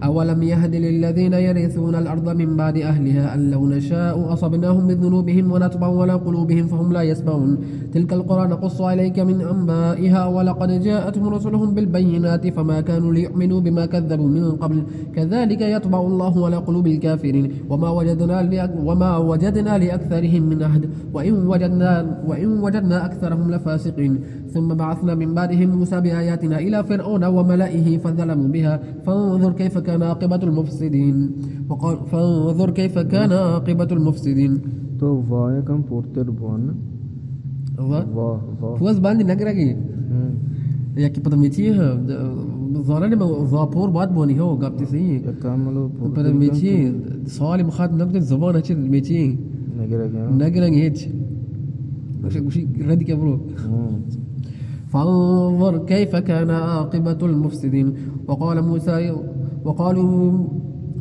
أولم يهد للذين يرثون الأرض من بعد أهلها أن لو نشاء أصبناهم بذنوبهم ونطبع على قلوبهم فهم لا يسمعون. تلك القرى نقص عليك من أنبائها ولقد جاءتهم رسلهم بالبينات فما كانوا ليؤمنوا بما كذبوا من قبل. كذلك يطبع الله على قلوب الكافرين. وما وجدنا وما وجدنا لأكثرهم من عهد وإن وجدنا وإن وجدنا أكثرهم لفاسقين. ثم بعثنا من بعدهم موسى بآياتنا إلى فرعون وملئه فظلموا بها فانظر كيف كان عاقبة المفسدين وقال فانظر كيف كان عاقبة المفسدين تو واه كم porter bon الله واه واه فوز باندي نگرگی या कि पता मेची है ظاهرا ما ظابور بعد بوني هو قابتي سي كاملو पता मेची سؤالي مخاط نقد زبان هچ मेची نگرگی نگرگی هچ وش وش ردي كبرو فانظر كيف كان عاقبة المفسدين. وقال موسى وقالوا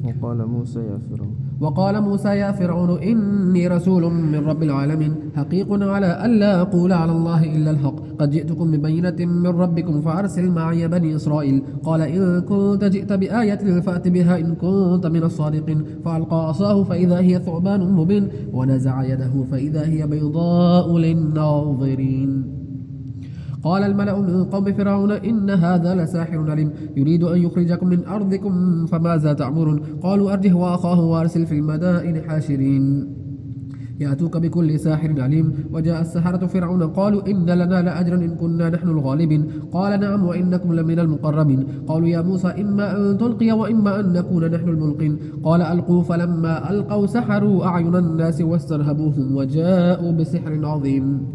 وقال موسى يا فرعون. وقال موسى يا فرعون إني رسول من رب العالمين حقيق على ألا أقول على الله إلا الحق. قد جئتكم ببينة من ربكم فأرسل معي بني إسرائيل. قال إن كنت جئت بآية فأت بها إن كنت من الصادقين. فألقى عصاه فإذا هي ثعبان مبين ونزع يده فإذا هي بيضاء للناظرين. قال الملأ من قوم فرعون إن هذا لساحر عليم. يريد أن يخرجكم من أرضكم فماذا تعمرون قالوا أرجه وأخاه وأرسل في المدائن حاشرين. يأتوك بكل ساحر عليم. وجاء السحرة فرعون قالوا إن لنا لأجرا إن كنا نحن الغالبين. قال نعم وإنكم لمن المقربين. قالوا يا موسى إما أن تلقي وإما أن نكون نحن الملقين. قال ألقوا فلما ألقوا سحروا أعين الناس واسترهبوهم وجاءوا بسحر عظيم.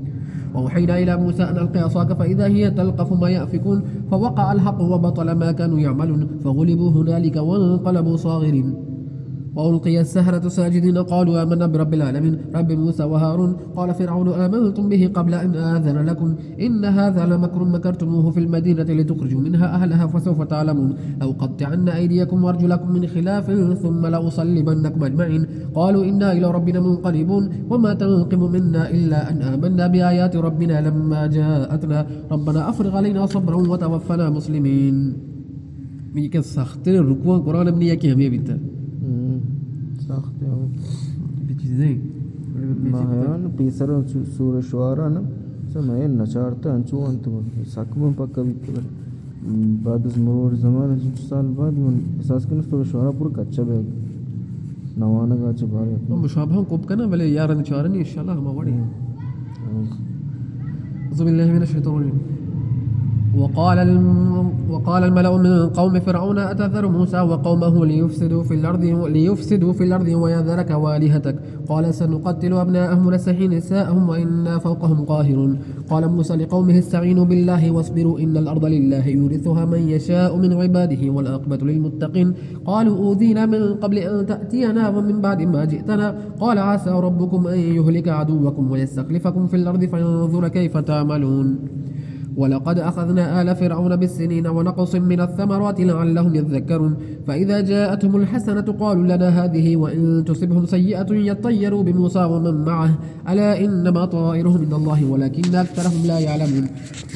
وأوحينا إلى موسى أن ألقي عصاك فإذا هي تلقف ما يأفكون فوقع الحق وبطل ما كانوا يعملون فغلبوا هنالك وانقلبوا صاغرين. وألقي السحرة ساجدين قالوا آمنا برب العالمين. رب موسى وهارون قال فرعون آمنتم به قبل أن آذن لكم. إن هذا لمكر مكرتموه في المدينة لتخرجوا منها أهلها فسوف تعلمون. أو قطعن أيديكم وأرجلكم من خلاف ثم لأصلبنكم أجمعين. قالوا إنا إلى ربنا منقلبون. وما تنقم منا إلا أن آمنا بآيات ربنا لما جاءتنا. ربنا أفرغ علينا صبرا وتوفنا مسلمين. ميكا سختر ركوع قرآن من يكي همي بچيزين ساختے ہو بھی چیزیں مہران پیسر مهان پسر سورشواران سمعين نشارتان چو انتم ساکم پا کبھی پورا بعد از مرور زمان سال بعد من احساس کرنا سور شوارا پورا کچا بیگ نوانا گا چه باری مشابہ ہم کوب کنه ولی یار انچارا نہیں انشاءاللہ هم وڑی ہے اعوذ بالله من الشیطان الرجیم۔ وقال وقال الملأ من قوم فرعون أتذر موسى وقومه ليفسدوا في الأرض ليفسدوا في الأرض ويذرك والهتك؟ قال سنقتل أبناءهم ونستحيي نساءهم وإنا فوقهم قاهرون. قال موسى لقومه استعينوا بالله واصبروا إن الأرض لله يورثها من يشاء من عباده والعاقبة للمتقين. قالوا أوذينا من قبل أن تأتينا ومن بعد ما جئتنا. قال عسى ربكم أن يهلك عدوكم ويستخلفكم في الأرض فينظر كيف تعملون. ولقد أخذنا آل فرعون بالسنين ونقص من الثمرات لعلهم يذكرون. فإذا جاءتهم الحسنة قالوا لنا هذه وإن تصبهم سيئة يطيروا بموسى ومن معه. ألا إنما طائرهم من الله ولكن أكثرهم لا يعلمون.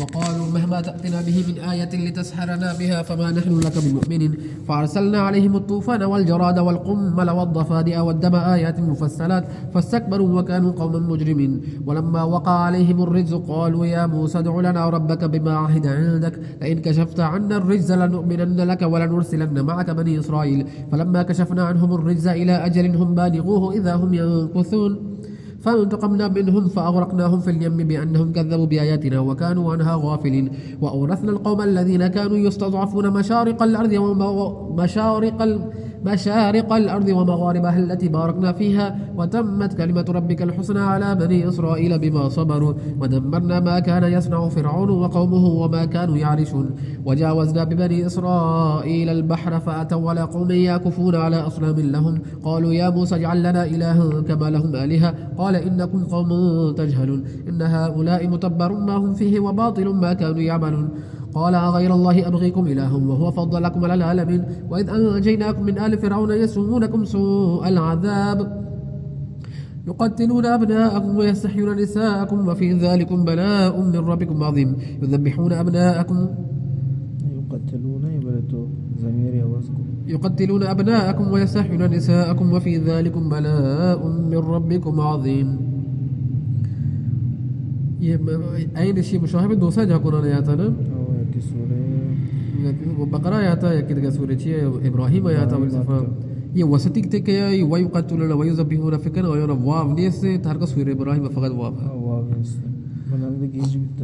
وقالوا مهما تأتنا به من آية لتسحرنا بها فما نحن لك بمؤمنين. فأرسلنا عليهم الطوفان والجراد والقمل والضفادع والدم آيات مفصلات فاستكبروا وكانوا قوما مجرمين. ولما وقع عليهم الرجز قالوا يا موسى ادع لنا ربك بما عهد عندك. لئن كشفت عنا الرجز لنؤمنن لك ولنرسلن معك بني إسرائيل. فلما كشفنا عنهم الرجز إلى أجل هم بالغوه إذا هم ينكثون فانتقمنا منهم فأغرقناهم في اليم بأنهم كذبوا بآياتنا وكانوا عنها غافلين. وأورثنا القوم الذين كانوا يستضعفون مشارق الأرض ومشارق مشارق الأرض ومغاربها التي باركنا فيها وتمت كلمة ربك الحسنى على بني إسرائيل بما صبروا ودمرنا ما كان يصنع فرعون وقومه وما كانوا يعرشون. وجاوزنا ببني إسرائيل البحر فأتوا على قوم ياكفون على أصنام لهم. قالوا يا موسى اجعل لنا إلها كما لهم آلهة. قال إنكم قوم تجهلون. إن هؤلاء متبر ما هم فيه وباطل ما كانوا يعملون. قال أغير الله أبغيكم إلها وهو فضلكم على العالمين وإذ أنجيناكم من آل فرعون يسومونكم سوء العذاب يقتلون أبناءكم ويستحيون نساءكم وفي ذلكم بلاء من ربكم عظيم يذبحون أبناءكم يقتلون يبلتو زمير يواسكم يقتلون أبناءكم ويستحيون نساءكم وفي ذلكم بلاء من ربكم عظيم أين شيء مشاهد دوسا جاكونا نياتا की सूरह که سوره بقره یا تا یکی دیگه سوره چیه؟ ابراهیم یا تا یہ وسطی تھے کہ یہ وایو قتل وایو ذبیحو رفقن اور واو نہیں سے تھار کا سورہ ابراہیم فقط واو. ہے واو ہے بنا دے گیج بیت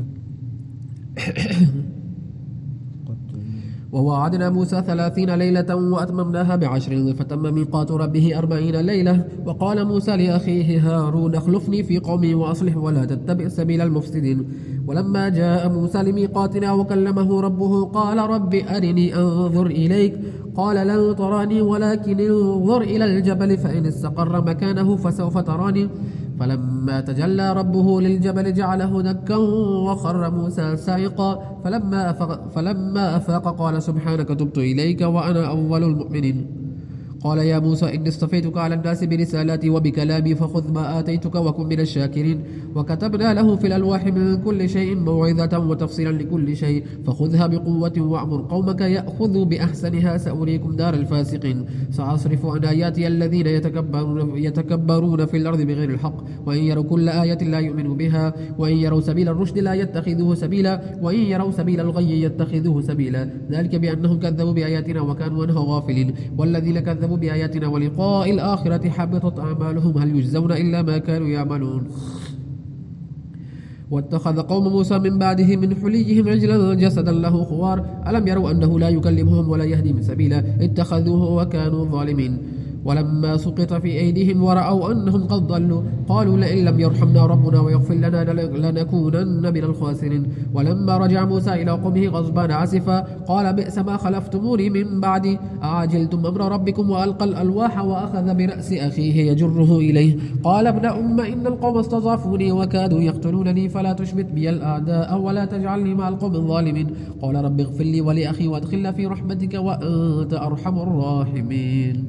ووعدنا موسى ثلاثين ليلة وأتممناها بعشر فتم ميقات ربه أربعين ليلة. وقال موسى لأخيه هارون اخلفني في قومي وأصلح ولا تتبع سبيل المفسدين. ولما جاء موسى لميقاتنا وكلمه ربه قال رب أرني أنظر إليك. قال لن تراني ولكن انظر إلى الجبل فإن استقر مكانه فسوف تراني. فلما تجلى ربه للجبل جعله دكا وخر موسى سائقا. فلما أفاق, فلما أفاق قال سبحانك تبت إليك وأنا أول المؤمنين. قال يا موسى إني اصطفيتك على الناس برسالاتي وبكلامي فخذ ما آتيتك وكن من الشاكرين. وكتبنا له في الألواح من كل شيء موعظة وتفصيلا لكل شيء. فخذها بقوة وأمر قومك يأخذوا بأحسنها سأريكم دار الفاسقين. سأصرف عن آياتي الذين يتكبرون, يتكبرون في الأرض بغير الحق. وإن يروا كل آية لا يؤمنوا بها وإن يروا سبيل الرشد لا يتخذوه سبيلا وإن يروا سبيل الغي يتخذوه سبيلا. ذلك بأنهم كذبوا بآياتنا وكانوا عنها غافلين. والذين كذبوا بآياتنا ولقاء الآخرة حبطت أعمالهم. هل يجزون إلا ما كانوا يعملون؟ واتخذ قوم موسى من بعده من حليهم عجلا جسدا له خوار. ألم يروا أنه لا يكلمهم ولا يهديهم سبيلا اتخذوه وكانوا ظالمين. ولما سقط في أيديهم ورأوا أنهم قد ضلوا قالوا لئن لم يرحمنا ربنا ويغفر لنا لنكونن من الخاسرين. ولما رجع موسى إلى قومه غضبان عسفا قال بئس ما خلفتموني من بعدي أعجلتم أمر ربكم وألقى الألواح وأخذ برأس أخيه يجره إليه. قال ابن أم إن القوم استضعفوني وكادوا يقتلونني فلا تشمت بي الأعداء ولا تجعلني مع القوم الظالمين. قال رب اغفر لي ولأخي وأدخلنا في رحمتك وأنت أرحم الراحمين.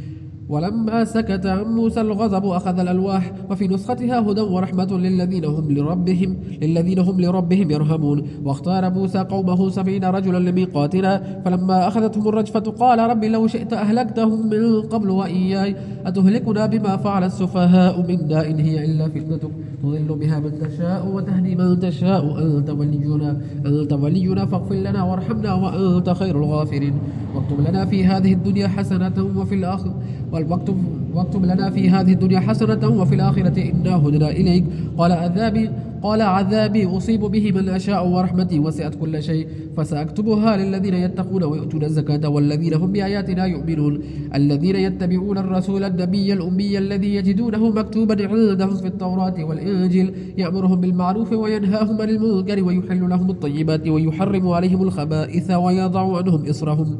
ولما سكت عن موسى الغضب أخذ الألواح وفي نسختها هدى ورحمة للذين هم لربهم للذين هم لربهم يرهبون. واختار موسى قومه سبعين رجلا لميقاتنا فلما أخذتهم الرجفة قال رب لو شئت أهلكتهم من قبل وإياي أتهلكنا بما فعل السفهاء منا إن هي إلا فتنتك. تضل بها من تشاء وتهدي من تشاء. أنت ولينا أنت ولينا فاغفر لنا وارحمنا وأنت خير الغافرين. واكتب لنا في هذه الدنيا حسنة وفي الآخرة. واكتب, واكتب لنا في هذه الدنيا حسنة وفي الآخرة إنا هدنا إليك. قال عذابي قال عذابي أصيب به من أشاء ورحمتي وسعت كل شيء فسأكتبها للذين يتقون ويؤتون الزكاة والذين هم بآياتنا يؤمنون. الذين يتبعون الرسول النبي الأمي الذي يجدونه مكتوبا عندهم في التوراة والإنجيل يأمرهم بالمعروف وينهاهم عن المنكر ويحل لهم الطيبات ويحرم عليهم الخبائث ويضع عنهم إصرهم.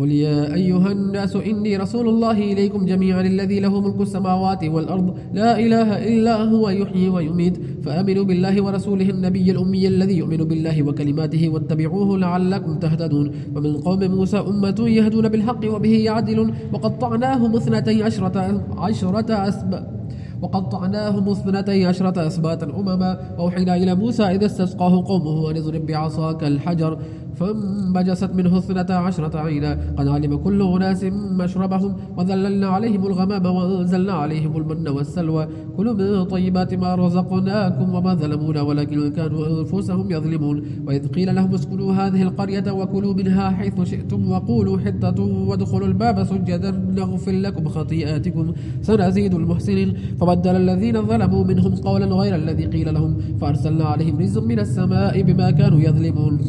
قل يا أيها الناس إني رسول الله إليكم جميعا الذي له ملك السماوات والأرض. لا إله إلا هو يحيي ويميت. فآمنوا بالله ورسوله النبي الأمي الذي يؤمن بالله وكلماته واتبعوه لعلكم تهتدون. ومن قوم موسى أمة يهدون بالحق وبه يعدلون. وقطعناهم اثنتي عشرة, عشرة أسباب وقطعناهم اثنتي عشرة أسباطا أمما. وأوحينا إلى موسى إذا استسقاه قومه أن اضرب بعصاك الحجر. فانبجست منه اثنتا عشرة عينا. قد علم كل أناس مشربهم وذللنا عليهم الغمام وأنزلنا عليهم المن والسلوى. كلوا من طيبات ما رزقناكم وما ظلمونا ولكن كانوا أنفسهم يظلمون. وإذ قيل لهم اسكنوا هذه القرية وكلوا منها حيث شئتم وقولوا حتة وادخلوا الباب سجدا نغفر لكم خطيئاتكم. سنزيد المحسنين. فبدل الذين ظلموا منهم قولا غير الذي قيل لهم. فأرسلنا عليهم رزق من السماء بما كانوا يظلمون.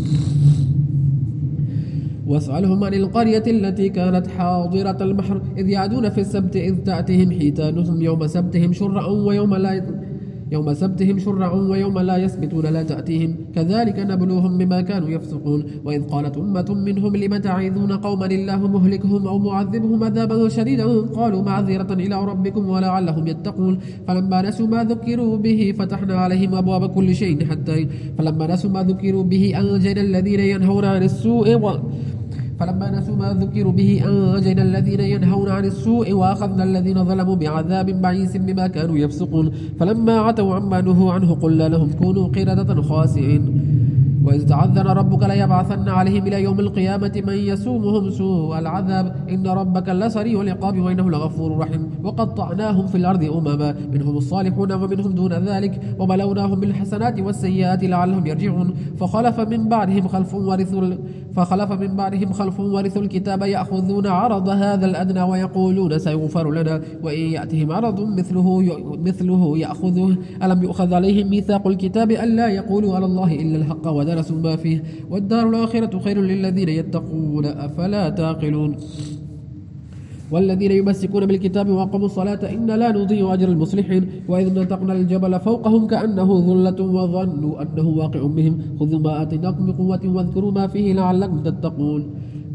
واسألهم عن القرية التي كانت حاضرة البحر إذ يعدون في السبت إذ تأتيهم حيتانهم يوم سبتهم شرعا ويوم لا يوم سبتهم شرعا ويوم لا يسبتون لا تأتيهم. كذلك نبلوهم بما كانوا يفسقون. وإذ قالت أمة منهم لم تعيذون قوما الله مهلكهم أو معذبهم عذابا شديدا؟ قالوا معذرة إلى ربكم ولعلهم يتقون. فلما نسوا ما ذكروا به فتحنا عليهم أبواب كل شيء حتى فلما نسوا ما ذكروا به أنجينا الذين ينهون عن السوء و فلما نسوا ما ذكروا به أنجينا الذين ينهون عن السوء وأخذنا الذين ظلموا بعذاب بعيس بما كانوا يفسقون. فلما عتوا عما نهوا عنه قلنا لهم كونوا قردة خاسئين. وإذ تعذن ربك ليبعثن عليهم إلى يوم القيامة من يسومهم سوء العذاب. إن ربك لسريع العقاب وإنه لغفور رحيم. وقطعناهم في الأرض أمما. منهم الصالحون ومنهم دون ذلك. وبلوناهم بالحسنات والسيئات لعلهم يرجعون. فخلف من بعدهم خلف ورثوا فخلف من بعدهم خلف ورثوا الكتاب يأخذون عرض هذا الأدنى ويقولون سيغفر لنا. وإن يأتهم عرض مثله مثله يأخذه. ألم يؤخذ عليهم ميثاق الكتاب ألا يقولوا على الله إلا الحق ودرسوا ما فيه والدار الآخرة خير للذين يتقون. أفلا تعقلون؟ والذين يمسكون بالكتاب وأقاموا الصلاة إنا لا نضيع أجر المصلحين. وإذ نطقنا الجبل فوقهم كأنه ذلة وظنوا أنه واقع بهم. خذوا ما آتيناكم بقوة واذكروا ما فيه لعلكم تتقون.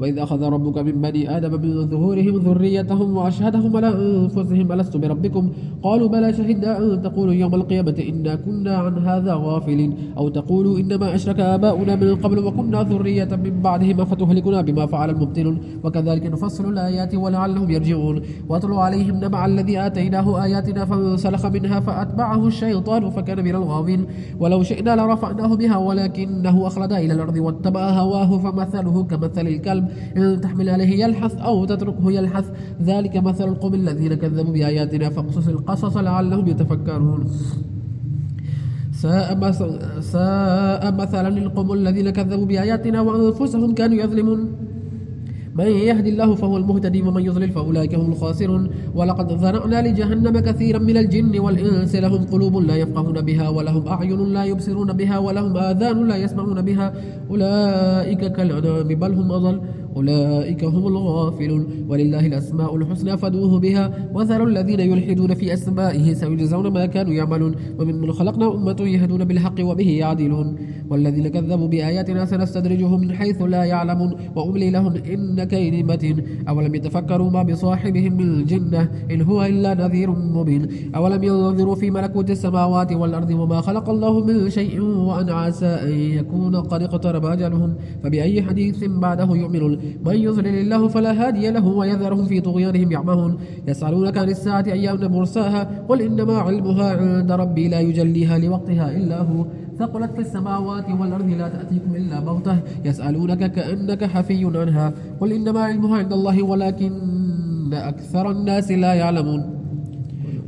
وإذ أخذ ربك من بني آدم من ظهورهم ذريتهم وأشهدهم على أنفسهم ألست بربكم؟ قالوا بلى شهدنا أن تقولوا يوم القيامة إنا كنا عن هذا غافلين أو تقولوا إنما أشرك آباؤنا من قبل وكنا ذرية من بعدهم فتهلكنا بما فعل المبطلون؟ وكذلك نفصل الآيات ولعلهم يرجعون. واتلوا عليهم نبع الذي آتيناه آياتنا فانسلخ منها فأتبعه الشيطان فكان من الغاوين. ولو شئنا لرفعناه بها ولكنه أخلد إلى الأرض واتبع هواه فمثله كمثل الكلب. إن تحمل عليه يلحث أو تتركه يلحث. ذلك مثل القوم الذين كذبوا بآياتنا فاقصص القصص لعلهم يتفكرون. ساء, ساء مثلا القوم الذين كذبوا بآياتنا وأنفسهم كانوا يظلمون. من يهدي الله فهو المهتدي ومن يضلل فأولئك هم الخاسرون. ولقد ذرأنا لجهنم كثيرا من الجن والإنس لهم قلوب لا يفقهون بها ولهم أعين لا يبصرون بها ولهم آذان لا يسمعون بها. أولئك كالأنعام بل هم أضل أولئك هم الغافلون. ولله الأسماء الحسنى فدوه بها. وذروا الذين يلحدون في أسمائه سيجزون ما كانوا يعملون. وممن خلقنا أمة يهدون بالحق وبه يعدلون. والذين كذبوا بآياتنا سنستدرجهم من حيث لا يعلمون وأملي لهم إن كيدي متين. أولم يتفكروا ما بصاحبهم من جنة إن هو إلا نذير مبين. أولم ينظروا في ملكوت السماوات والأرض وما خلق الله من شيء وأن عسى أن يكون قد اقترب أجلهم؟ فبأي حديث بعده يؤمنون؟ من يضلل الله فلا هادي له ويذرهم في طغيانهم يعمهون. يسألونك عن الساعة أيام مرساها؟ قل إنما علمها عند ربي لا يجليها لوقتها إلا هو. ثقلت في السماوات والأرض لا تأتيكم إلا بغتة يسألونك كأنك حفي عنها. قل إنما علمها عند الله ولكن أكثر الناس لا يعلمون.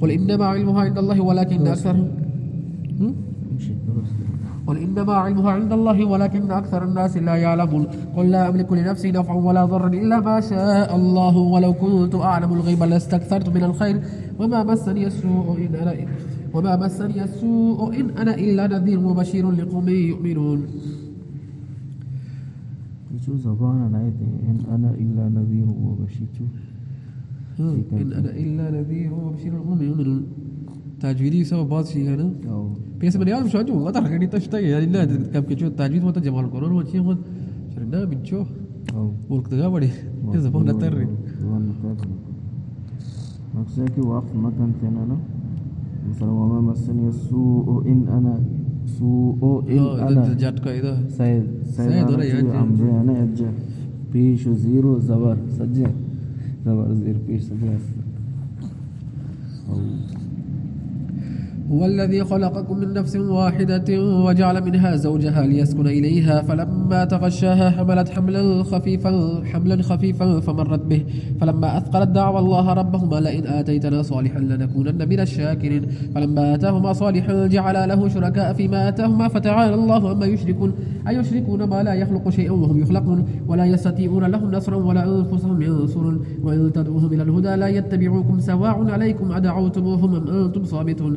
قل إنما علمها عند الله ولكن أكثر قل إنما علمها عند الله ولكن أكثر الناس لا يعلمون. قل لا أملك لنفسي نفعا ولا ضرا إلا ما شاء الله. ولو كنت أعلم الغيب لاستكثرت من الخير وما مسني السوء إن أنا وما مسني السوء إن أنا إلا نذير وبشير لقوم يؤمنون. شو زبان أنا إن أنا إلا نذير وبشير إن أنا إلا نذير وبشير لقوم يؤمنون. تجويدي سبب بعض شيء أو. بس من يعرف شو أجمع قطع كني تشتاي يعني لا كم كيشو تجويد ما تجمع القرآن وشيء ما شرنا بنشوف أو. ولك تجاوبني إذا ما نتري زبان نتري مقصدك وقف مكان تنانا. مثلا مثلا وما مسني السوء ان انا سوء ان انا جات کا ادھر سید سید ادھر ہے ہم جو انا اج پیش زیرو زبر. سجے زبر زیر پیش سجے او هو الذي خلقكم من نفس واحدة وجعل منها زوجها ليسكن إليها فلما تغشاها حملت حملا خفيفا حملا خفيفا فمرت به. فلما أثقلت دعوا الله ربهما لئن آتيتنا صالحا لنكونن من الشاكرين. فلما آتاهما صالحا جعلا له شركاء فيما آتاهما فتعالى الله أما يشركون. أيشركون ما لا يخلق شيئا وهم يخلقون؟ ولا يستطيعون لهم نصرا ولا أنفسهم ينصرون. وإن تدعوهم إلى الهدى لا يتبعوكم سواء عليكم أدعوتموهم أم أنتم صامتون.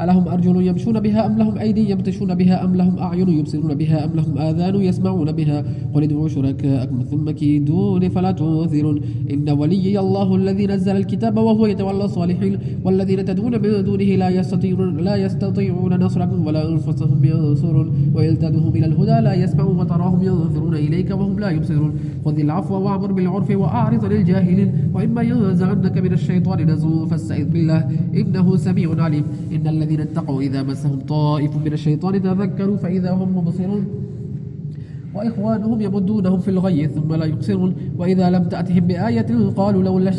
ألهم أرجل يمشون بها أم لهم أيدي يبطشون بها أم لهم أعين يبصرون بها أم لهم آذان يسمعون بها قل ادعوا شركاءكم ثم كيدون فلا تنذرون إن وليي الله الذي نزل الكتاب وهو يتولى الصالحين والذين تدعون من دونه لا يستطيعون لا يستطيعون نصركم ولا أنفسهم ينصرون وإن تدعوهم إلى الهدى لا يسمعون وتراهم ينظرون إليك وهم لا يبصرون خذ العفو وأمر بالعرف وأعرض عن الجاهلين وإما ينزغنك من الشيطان نزغ فاستعذ بالله إنه سميع عليم إن الذين اتقوا إذا مسهم طائف من الشيطان تذكروا فإذا هم مبصرون وإخوانهم يمدونهم في الغي ثم لا يقصرون وإذا لم تأتهم بآية قالوا لولا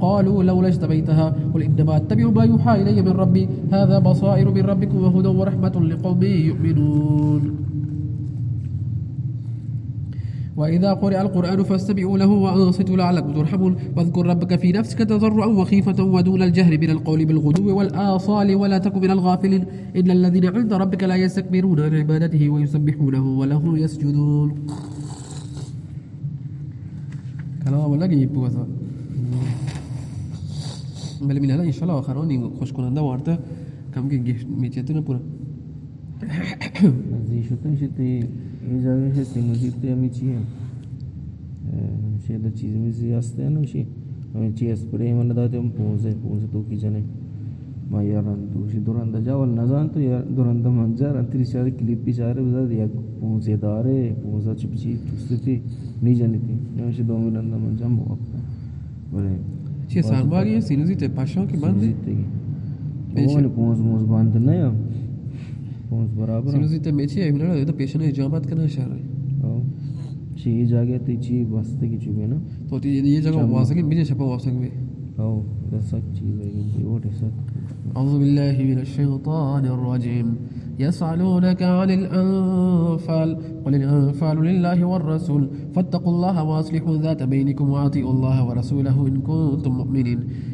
قالوا لولا اجتبيتها قل إنما أتبع ما يوحى إلي من ربي هذا بصائر من ربكم وهدى ورحمة لقوم يؤمنون وإذا قرئ القرآن فاستمعوا له وأنصتوا لعلكم ترحمون. واذكر ربك في نفسك تضرعا وخيفة ودون الجهر من القول بالغدو والآصال ولا تكن من الغافلين. إن الذين عند ربك لا يستكبرون عن عبادته ويسبحونه وله يسجدون. كلام lagi puasa Beli minala inshallah akhiran ni خوش کننده وارده که گیفت میچه پورا شو এই জায়গায় হেসে মসজিদে আমি ছিয়ে সেটা চিজ মিজি আসতে না সে আমি চিয়াস পরে মানে দাঁড়াতে আমি পৌঁছে পৌঁছে تو کی জানে ما یاران دوشی دوران جاول نزان تو یار دوران دا منجار انتری شاید کلیپی شاید بزاد یا پونسے دارے پونسا چپچی چپستے تھی نہیں جانی تھی نوشی دو ملان منجا موقع بلے چیہ سانباری ہے سینوزی تے پاشاں کی بند ہے وہ نے پونس موس باندھ نہیں ہم رسپانس برابر සිනුසිත මෙචේ ඇවිල්ලා එද පේෂණ ඉජාමත් කරන ඉෂාරයි چی یہ جا گیا تی چی واسطے کی چوبے نا؟ تو تی یہ جگہ واسطے کی میرے شپا واسطے میں او یہ سب چیز ہے یہ وہ ہے سب اعوذ باللہ من الشیطان الرجیم۔ يسألونك عن الأنفال قل الأنفال لله والرسول فاتقوا الله وأصلحوا ذات بينكم وأطيعوا الله ورسوله إن كنتم مؤمنين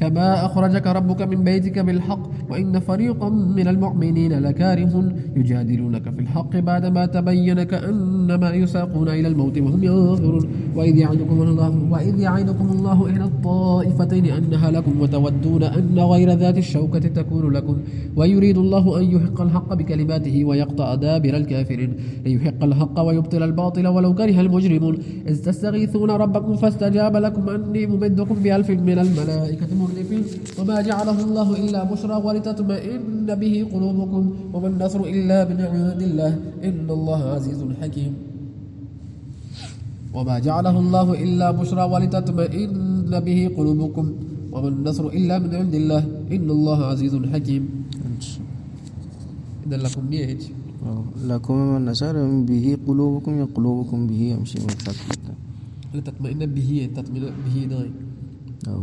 كما أخرجك ربك من بيتك بالحق وإن فريقا من المؤمنين لكارهون يجادلونك في الحق بعدما تبين كأنما يساقون إلى الموت وهم ينظرون. وإذ يعدكم الله وإذ يعدكم الله إحدى الطائفتين أنها لكم وتودون أن غير ذات الشوكة تكون لكم. ويريد الله أن يحق الحق بكلماته ويقطع دابر الكافرين ليحق الحق ويبطل الباطل ولو كره المجرمون. إذ تستغيثون ربكم فاستجاب لكم أني ممدكم بألف من الملائكة مردفين وما جعله الله إلا بشرى ولتطمئن به قلوبكم وما النصر إلا من عند الله إن الله عزيز حكيم. وما جعله الله إلا بشرى ولتطمئن به قلوبكم وما النصر إلا من عند الله إن الله عزيز حكيم. إذا لكم بيهج لكم من نشر به قلوبكم يقلوبكم به يمشي من فتح لتطمئن به تطمئن به داي أو.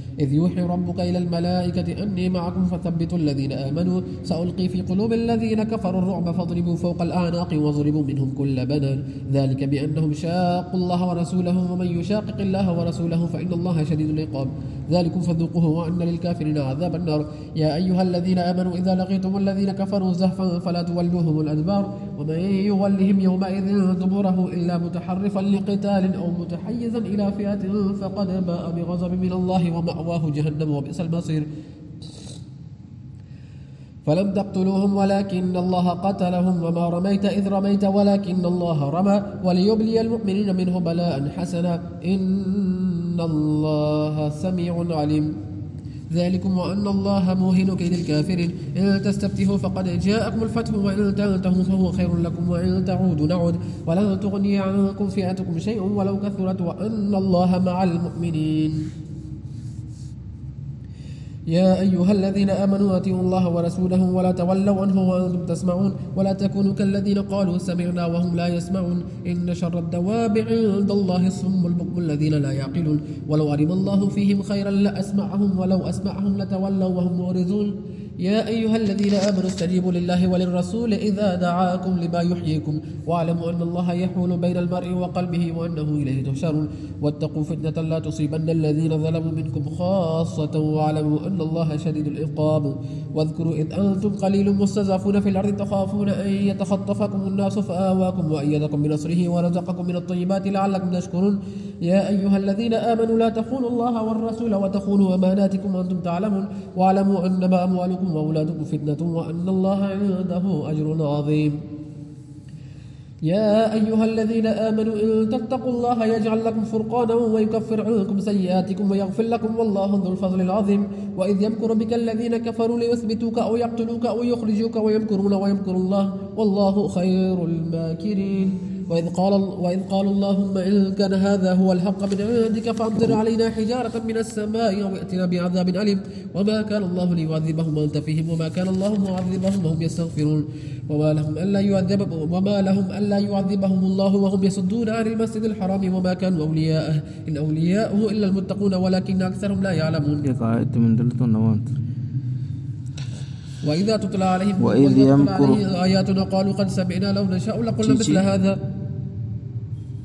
إذ يوحي ربك إلى الملائكة أني معكم فثبتوا الذين آمنوا سألقي في قلوب الذين كفروا الرعب فاضربوا فوق الأعناق واضربوا منهم كل بنان ذلك بأنهم شاقوا الله ورسوله ومن يشاقق الله ورسوله فإن الله شديد العقاب ذلكم فذوقوه وأن للكافرين عذاب النار يا أيها الذين آمنوا إذا لقيتم الذين كفروا زهفا فلا تولوهم الأدبار ومن يولهم يومئذ دبره إلا متحرفا لقتال أو متحيزا إلى فئة فقد باء بغضب من الله ومأواه جهنم وبئس المصير. فلم تقتلوهم ولكن الله قتلهم وما رميت إذ رميت ولكن الله رمى وليبلي المؤمنين منه بلاء حسنا. إن الله سميع عليم. ذلكم وأن الله موهن كيد الكافرين. إن تستفتحوا فقد جاءكم الفتح وإن تنتهوا فهو خير لكم وإن تعودوا نعود. ولن تغني عنكم فئتكم شيء ولو كثرت وأن الله مع المؤمنين. يا أيها الذين آمنوا أطيعوا الله ورسوله ولا تولوا عنه وأنتم تسمعون ولا تكونوا كالذين قالوا سمعنا وهم لا يسمعون إن شر الدواب عند الله الصم البكم الذين لا يعقلون ولو علم الله فيهم خيرا لأسمعهم ولو أسمعهم لتولوا وهم معرضون يا أيها الذين آمنوا استجيبوا لله وللرسول إذا دعاكم لما يحييكم واعلموا أن الله يحول بين المرء وقلبه وأنه إليه تحشرون واتقوا فتنة لا تصيبن الذين ظلموا منكم خاصة واعلموا أن الله شديد العقاب واذكروا إذ أنتم قليل مستضعفون في الأرض تخافون أن يتخطفكم الناس فآواكم وأيدكم بنصره ورزقكم من الطيبات لعلكم تشكرون يا أيها الذين آمنوا لا تخونوا الله والرسول وتخونوا أماناتكم وأنتم تعلمون واعلموا أنما أموالكم وأولادكم فتنة وأن الله عنده أجر عظيم. يا أيها الذين آمنوا إن تتقوا الله يجعل لكم فرقانا ويكفر عنكم سيئاتكم ويغفر لكم والله ذو الفضل العظيم. وإذ يمكر بك الذين كفروا ليثبتوك أو يقتلوك أو يخرجوك ويمكرون ويمكر الله والله خير الماكرين. وإذ قال, وإذ قال اللهم إن كان هذا هو الحق من عندك فأمطر علينا حجارة من السماء أو ائتنا بعذاب أليم. وما كان الله ليعذبهم وأنت فيهم وما كان الله معذبهم وهم يستغفرون. وما لهم ألا يعذب وما لهم ألا يعذبهم الله وهم يصدون عن المسجد الحرام. وما كانوا أولياءه إن أولياؤه إلا المتقون ولكن أكثرهم لا يعلمون. من وإذا تتلى عليهم وإذ يمكر- آياتنا قالوا قد سمعنا لو نشاء لقلنا مثل. هذا.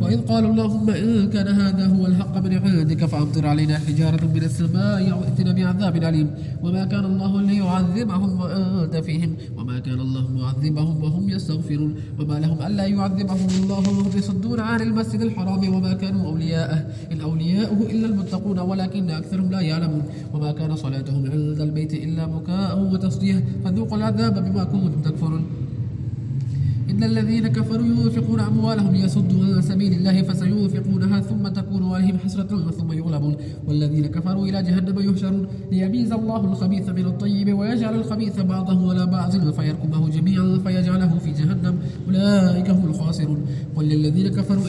وإذ قالوا اللهم إن كان هذا هو الحق من عندك فأمطر علينا حجارة من السماء أو ائتنا بعذاب أليم. وما كان الله ليعذبهم وأنت فيهم. وما كان الله معذبهم وهم يستغفرون. وما لهم ألا يعذبهم الله وهم يصدون عن المسجد الحرام. وما كانوا أولياءه إن أولياؤه إلا المتقون ولكن أكثرهم لا يعلمون. وما كان صلاتهم عند البيت إلا بكاء وتصدية. فذوقوا العذاب بما كنتم تكفرون. إن الذين كفروا ينفقون أموالهم ليصدوا عن سبيل الله فسينفقونها ثم تكون عليهم حسرة ثم يغلبون والذين كفروا إلى جهنم يحشرون ليميز الله الخبيث من الطيب ويجعل الخبيث بعضه على بعض فيركمه جميعا فيجعله في جهنم أولئك هم الخاسرون قل للذين كفروا